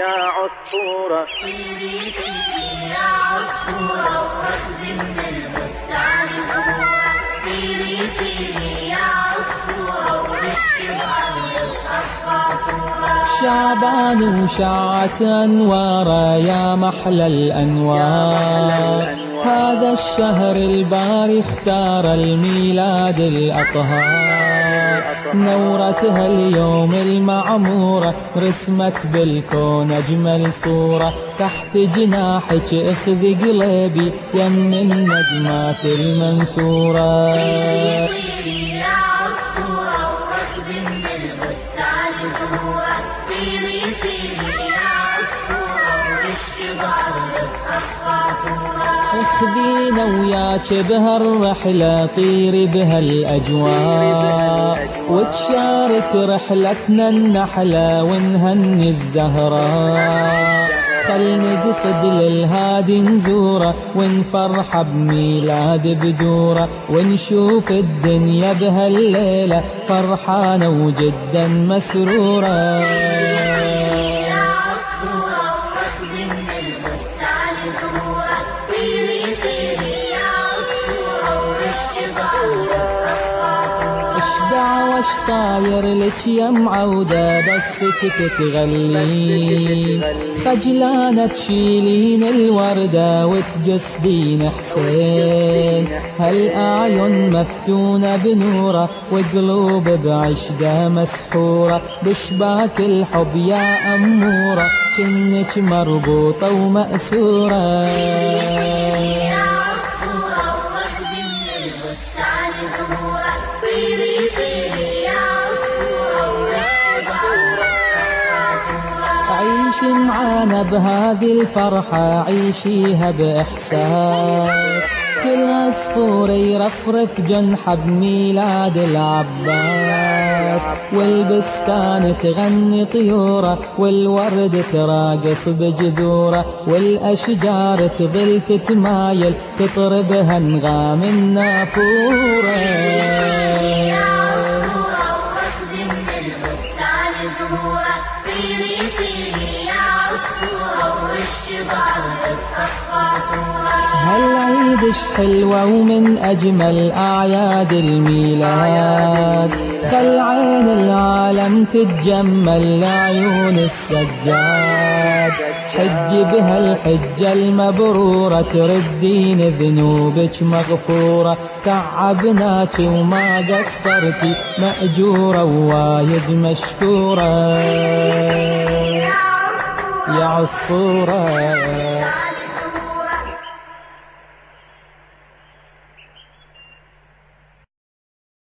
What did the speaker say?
يا عصفورة يا عصفورة بعرض عصفورة شعبان وشعت أنواره يا محلى الأنوار. هذا الشهر الباري اختار الميلاد الأطهار. نورتها اليوم المعمورة رسمت بالكون أجمل صورة. تحت جناحك اخذي قلبي يم النجمات المنثورة. طيري يا عصفورة وخذي من البستان زهورة طيري طيري يا عصفورة ورشي اخذينا وياك بهالرحلة طيري بهالأجواء وتشارك رحلتنا النحلة ونهني الزهراء خل نقصد للهادي نزورة ونفرح بميلاد بدورة. ونشوف الدنيا بهالليلة فرحانة وجدا مسرورة. عصفورة اش دعوة اش صاير لك يا معودة بس تتغلين خجلانة تشيلين الوردة وتجسدين حسين. هالأعين مفتونة بنورة وقلوب بعشقة مسحورة. بشباك الحب يا أمورة كنك مربوطة ومأسورة عيشي معانا بهذه الفرحة عيشيها بإحساس. كل عصفور يرفرف جنحه بميلاد العباس. والبستان تغني طيورة والورد تراقص بجذورة. والأشجار تظل تتمايل تطربها انغام النافورة. طيري طيري. ورشي بعرض عصفورة هالعيد اش حلوة ومن أجمل أعياد الميلاد. خل عين العالم تتجمل لعيون السجاد. حجي بها الحجة المبرورة تردين ذنوبك مغفورة. تعبناك وما قصرتي مأجورة ووايد مشكورة. يا عصفورة.